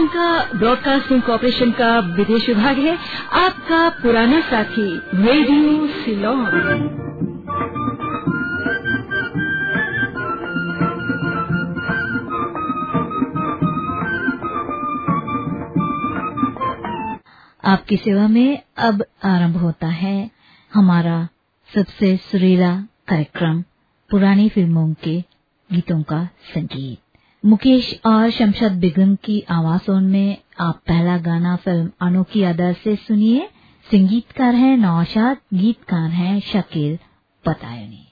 Sri Lanka broadcasting corporation का विदेश विभाग है। आपका पुराना साथी, रेडियो सिलोन। आपकी सेवा में अब आरंभ होता है हमारा सबसे सुरीला कार्यक्रम, पुरानी फ़िल्मों के गीतों का संगीत। मुकेश और शमशद बिगम की आवाजों में आप पहला गाना फ़िल्म अनोखी अदर से सुनिए। संगीतकार हैं नौशाद, गीतकार हैं शकील पतायनी।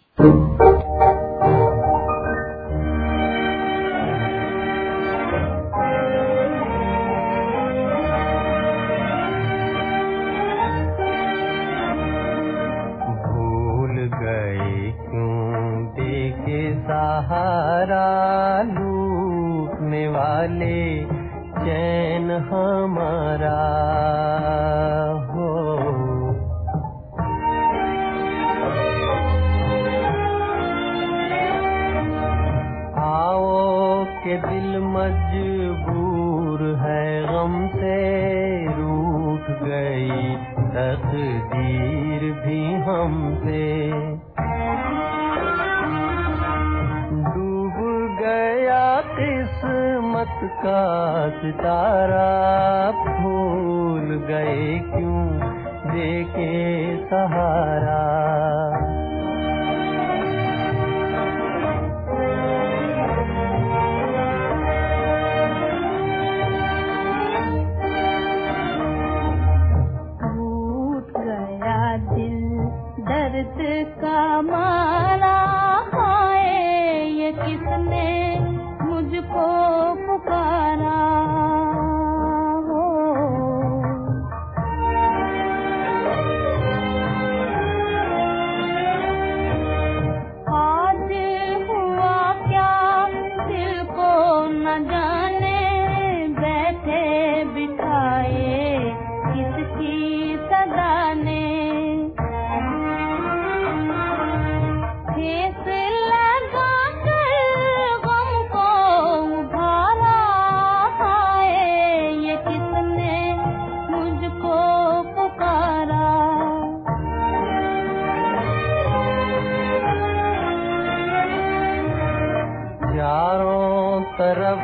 तरफ़।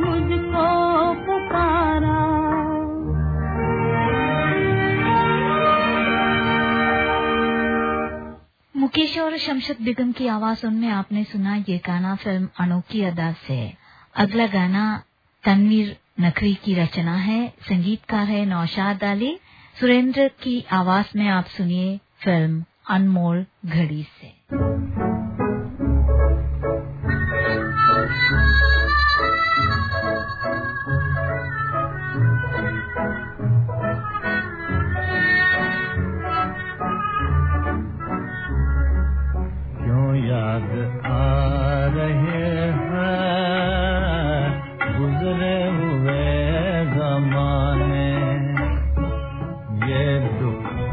मुझको पुकारा। मुकेश और शमशद बेगम की आवाज़ उनमें आपने सुना, ये गाना फ़िल्म अनोखी अदा से। अगला गाना तनवीर नकरी की रचना है, संगीतकार है नौशाद अली। सुरेंद्र की आवाज़ में आप सुनिए फ़िल्म अनमोल घड़ी से।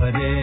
भरे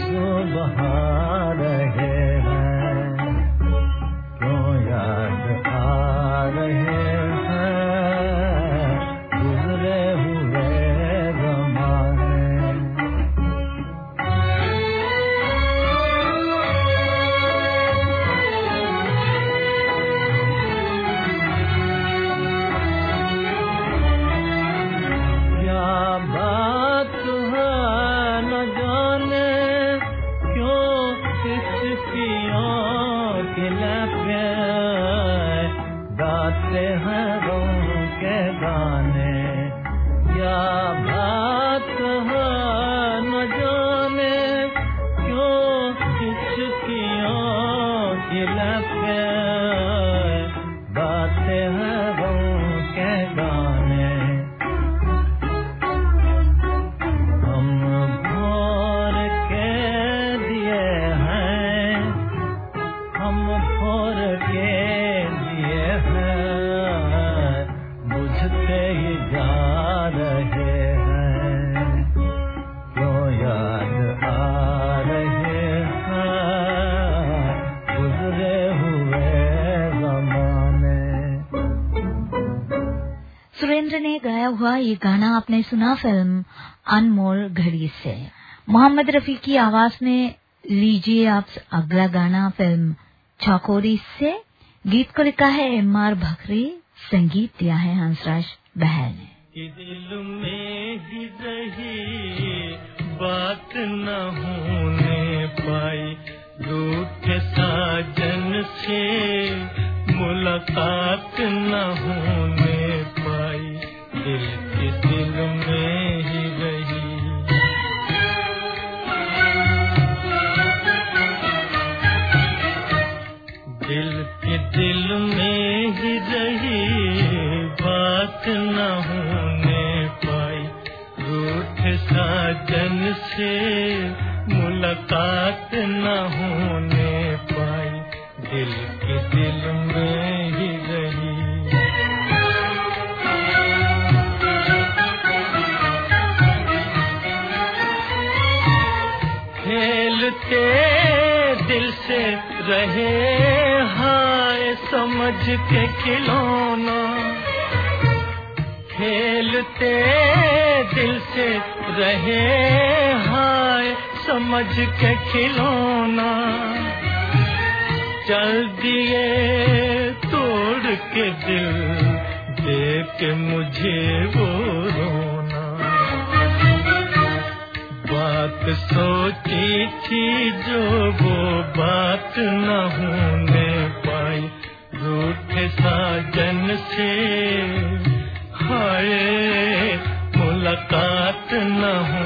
आँसू बहा रहे हैं। आपने सुना फ़िल्म अनमोल घड़ी से। मोहम्मद रफी की आवाज़ में लीजिए आप अगला गाना फ़िल्म चौकोरी से। गीत को लिखा है एम आर भखरी। संगीत दिया है हंसराज बहल ने। दिल में ही रही बात न होने पाई। रूठ साजन से मुलाकात न होने पाई। दिल देख के मुझे वो रोना। बात सोची थी जो वो बात न होने पाई। रूठ साजन से हाय, मुलाकात न होने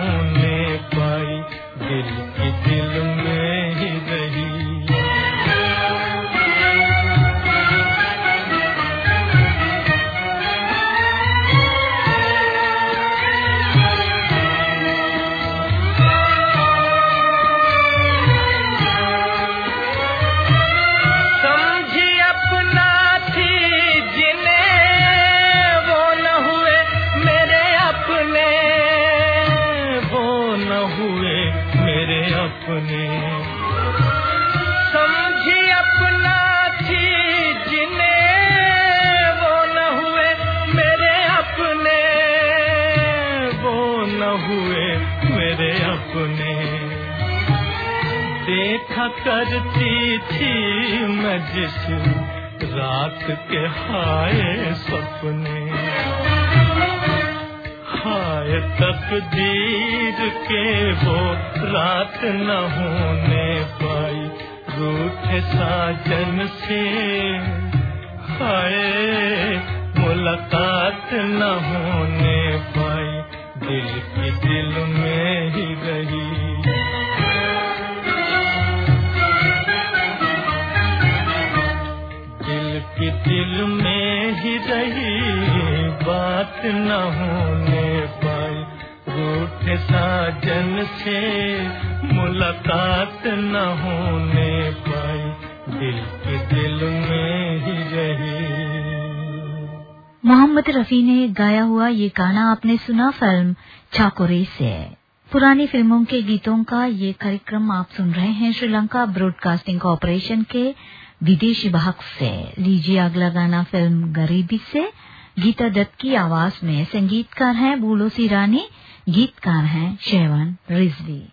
करती थी मैं जिस रात के हाय सपने। हाय तकदीर के वो रात न होने पाई रूठ साजन से। हाय मुलाकात न होने बात न होने पाई। रूठ साजन से मुलाकात न होने पाई। दिल के दिल में ही रही। मोहम्मद रफी ने गाया हुआ ये गाना आपने सुना फ़िल्म चाकोरे से। पुरानी फ़िल्मों के गीतों का ये कार्यक्रम आप सुन रहे हैं श्रीलंका ब्रॉडकास्टिंग कॉरपोरेशन के विदेशी भाग से। लीजिए अगला गाना फ़िल्म गरीबी से। गीता दत्त की आवाज़ में संगीतकार हैं बूलोसी रानी गीतकार हैं शेवन रिजवी।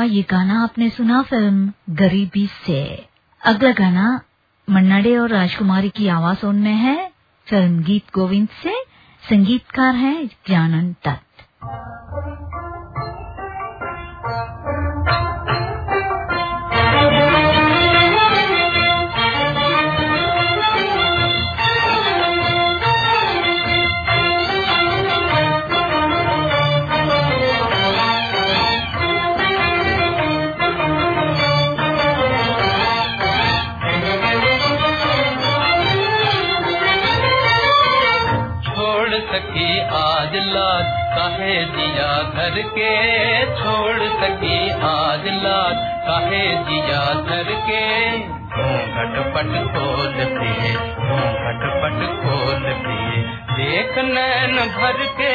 हुआ ये गाना आपने सुना फ़िल्म गरीबी से। अगला गाना मन्नाडे और राजकुमारी की आवाजों में है। फ़िल्म गीत गोविंद से। संगीतकार है जानन दत्त। करके के छोड़ सके आज लाल कहे दिया धर के घटपट खोल दिए घटपट खोल दिए? देख नैन भर के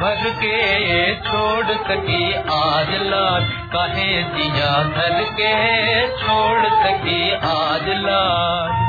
भर के छोड़ सकी आज लाल कहे दिया धर के छोड़ सकी आज लाल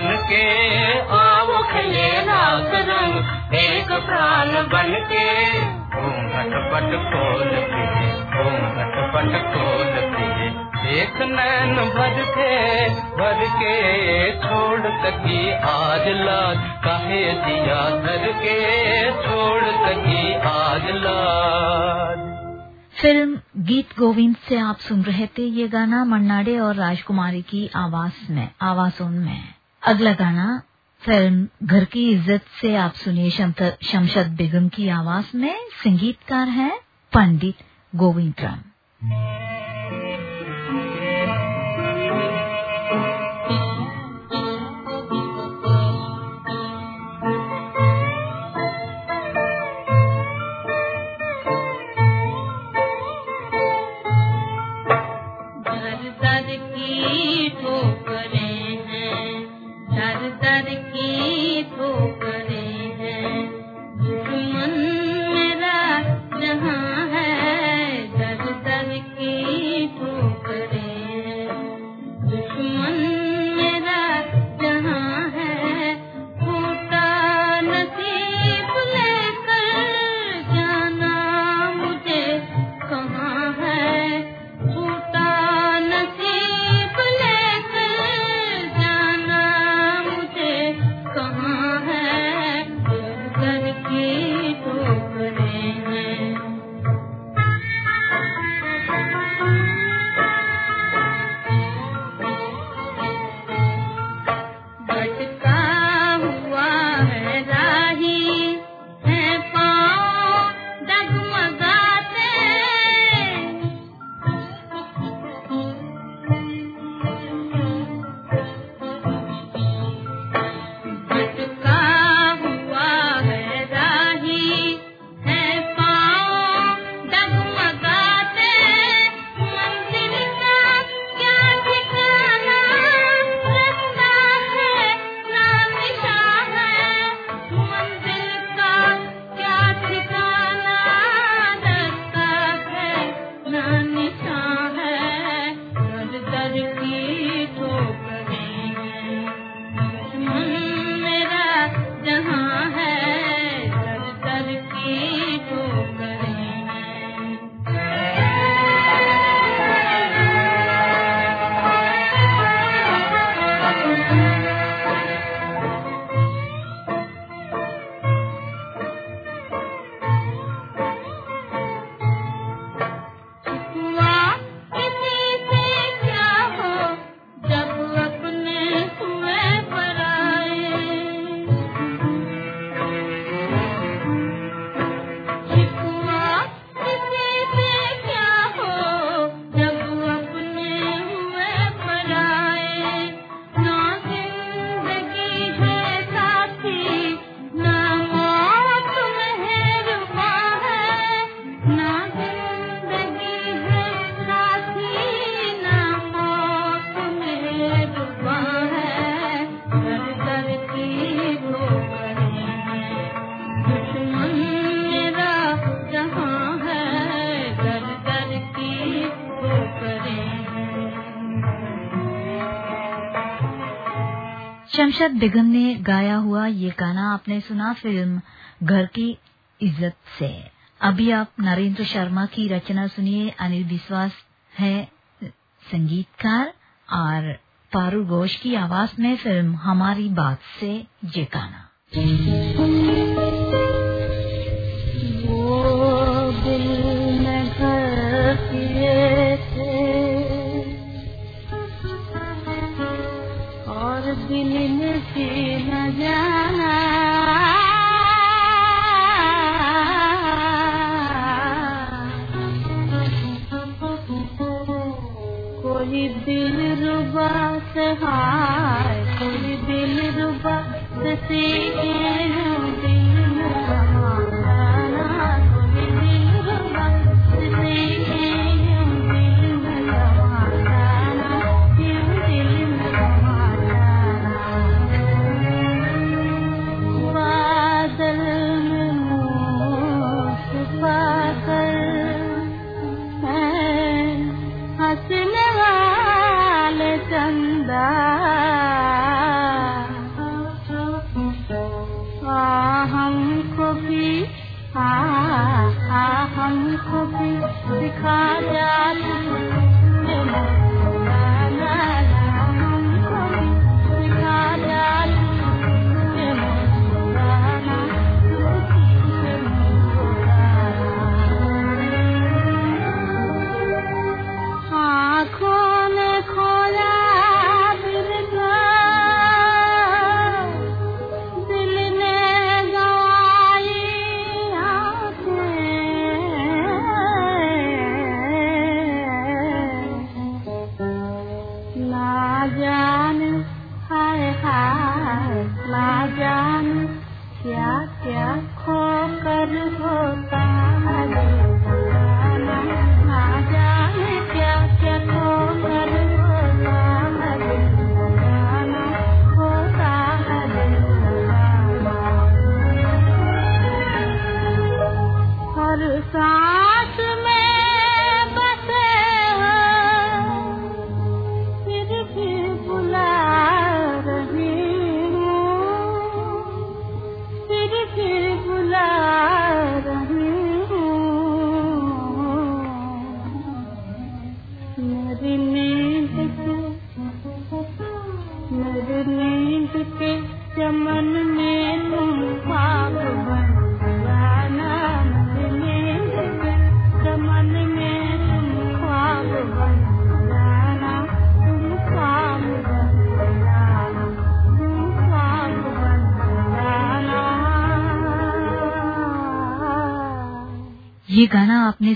बन के आओ खिले रात रंग, एक प्राण बन के। घूंघट पट खोल के घूंघट पट खोल के एक नैन भर के भर के छोड़ सकी आज लाज कहे दिया धर के छोड़ सकी आज लाज फ़िल्म गीत गोविंद से आप सुन रहे थे, ये गाना मन्नाडे और राजकुमारी की आवाज़ में, आवाजों में। अगला गाना, फ़िल्म घर की इज़्ज़त से आप सुनिए शमशद बेगम की आवाज़ में संगीतकार हैं पंडित गोविंद राम शमशद बेगम ने गाया हुआ ये गाना आपने सुना फ़िल्म घर की इज़्ज़त से। अभी आप नरेंद्र शर्मा की रचना सुनिए, अनिल विश्वास है संगीतकार और पारू घोष की आवाज़ में फ़िल्म हमारी बात से ये गाना। हमको भी आ हमको भी सिखा जा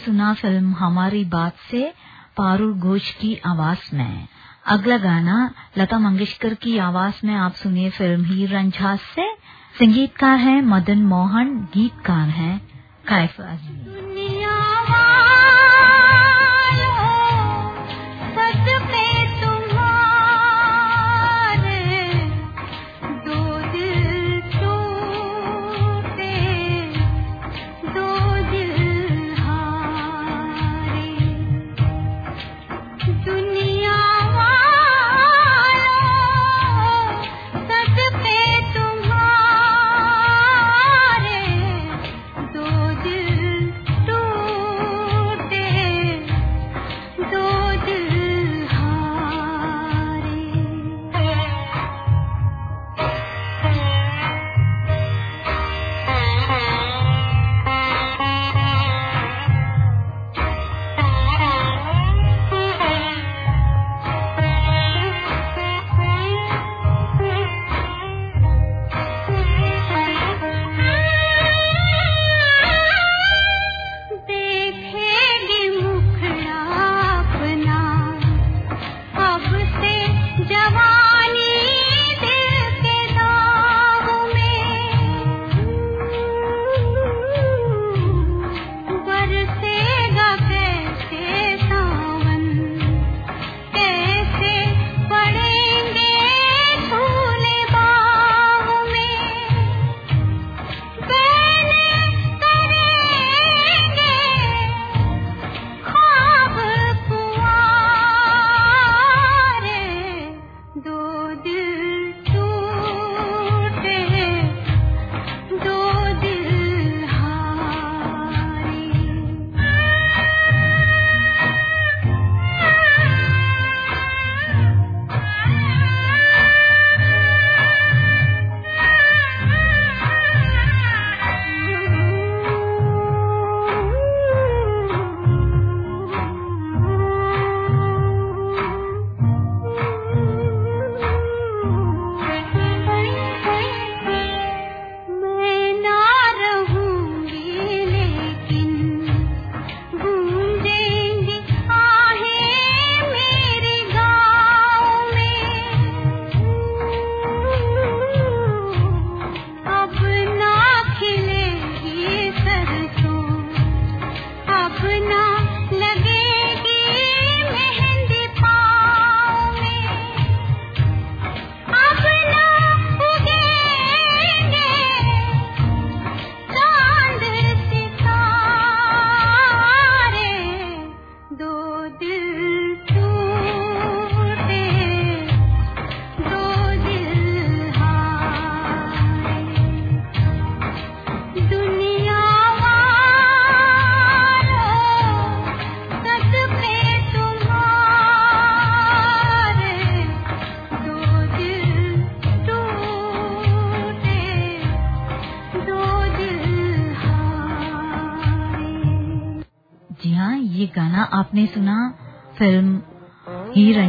सुना फ़िल्म हमारी बात से पारू घोष की आवाज़ में। अगला गाना, लता मंगेशकर की आवाज़ में आप सुनिए फ़िल्म हीर रंझास से। संगीतकार हैं मदन मोहन, गीतकार हैं कैफ अजी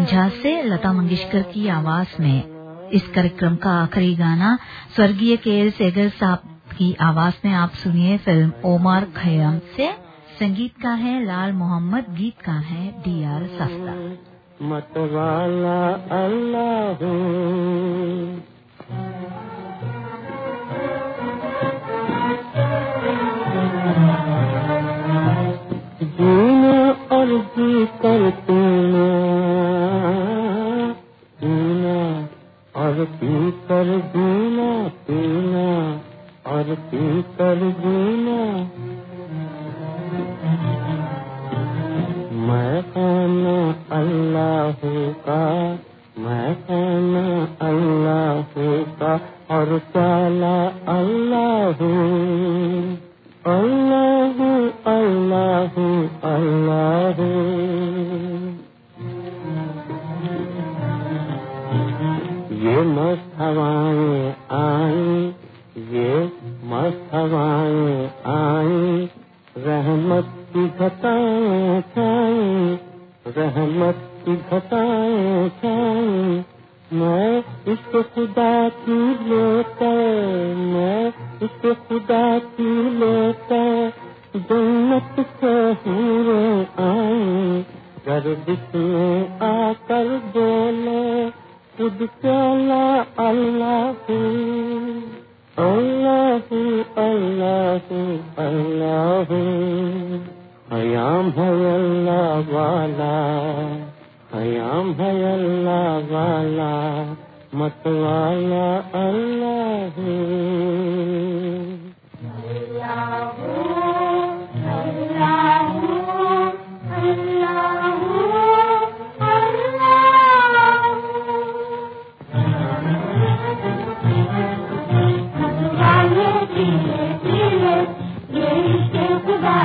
झा से लता मंगेशकर की आवाज़ में। इस कार्यक्रम का आखिरी गाना स्वर्गीय के एल सेगर साहब की आवाज़ में आप सुनिए फ़िल्म ओमर खयाम से। संगीतकार है लाल मोहम्मद, गीत का है डी आर सस्ता। मतवाला अल्लाह। और जी करते पी कर जीना, पीना, और पी कर जीना। मैं खाना अल्लाह का, मैं खाना अल्लाह का, और चाला अल्लाह। अल्लाह अल्लाह अल्लाह। मस्त हवाएँ आई, ये मस्त हवाएँ आई। रहमत की घटाएँ छाई रहमत की घटाएँ छाई मैं इसको खुदा की लेकर मैं इसको खुदा की लेकर जन्नत से हुए आए गर्दिश में आकर बोले ख़ुदला अ भै अलाह भै अलाह मतवाला अ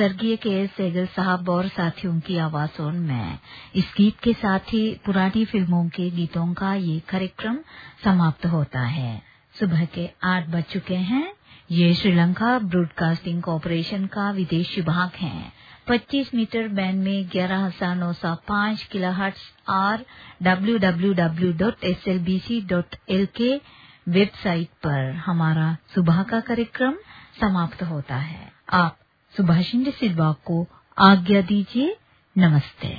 स्वर्गीय के सेगल साहब और साथियों की आवाजों में इस गीत के साथ ही पुरानी फ़िल्मों के गीतों का ये कार्यक्रम समाप्त होता है। सुबह के आठ बज चुके हैं। ये श्रीलंका ब्रॉडकास्टिंग कॉरपोरेशन का विदेश विभाग है। 25 मीटर बैंड में ग्यारह हज़ार नौ सौ पाँच किलो और W W W dot S L B C dot L K website पर हमारा सुबह का कार्यक्रम समाप्त होता है। आप सुभाष सिल्वा को आज्ञा दीजिए। नमस्ते।